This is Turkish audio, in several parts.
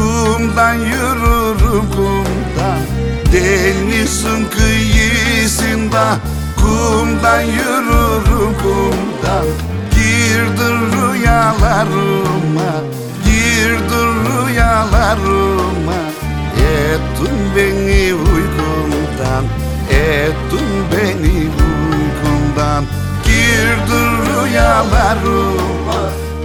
Kumdan yürürüm kumdan. Denizin kıyısında Kumdan yürürüm kumdan. Girdin rüyalarıma Girdin rüyalarıma. Ettin beni uykumdan Ettin beni uykumdan. Girdin rüyalarıma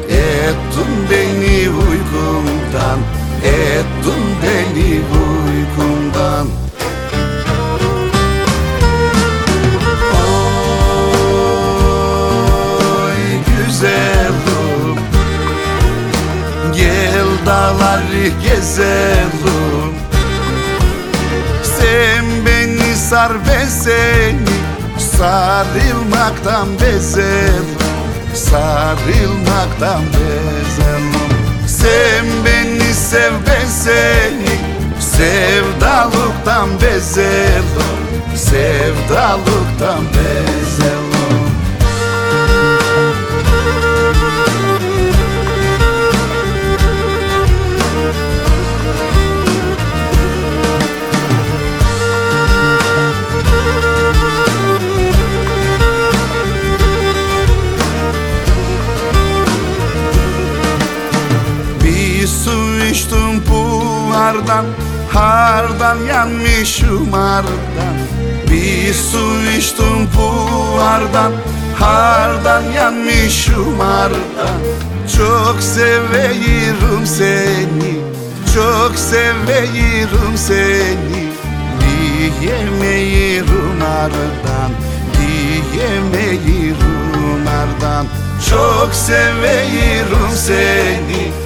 Ettin beni uykumdan Ettin beni uykumdan. Oy güzelim Gel dağları gezelim. Sen beni sar ben seni Sarılmaktan bezelim Sarılmaktan bezelim Sen sev ben seni Sevdalıktan bezelim Sevdalıktan bezelim su içtim buhardan Hardan yanmışım ardan Bir su içtim buhardan Hardan yanmışım ardan Çok severim seni Çok severim seni. Diyemeyirim ardan Diyemeyirim ardan Çok severim seni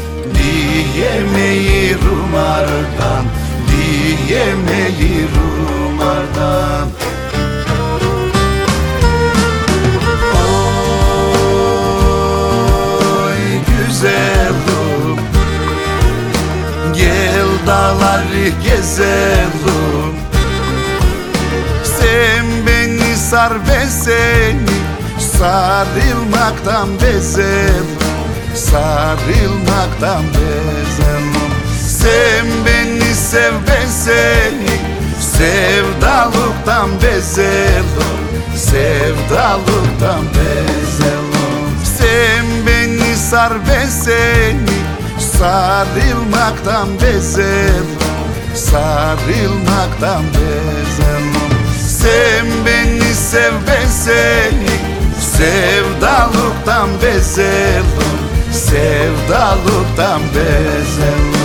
dağları gezelim. Sen beni sar ben seni Sarılmaktan bezelim Sarılmaktan bezelim Sen beni sev ben seni Sevdalıktan bezelim Sevdalıktan bezelim Sen beni sar ben seni Sarılmaktan bezelim Sarılmaktan bezelim Sen beni sev ben seni Sevdalıktan bezelim Sevdalıktan bezelim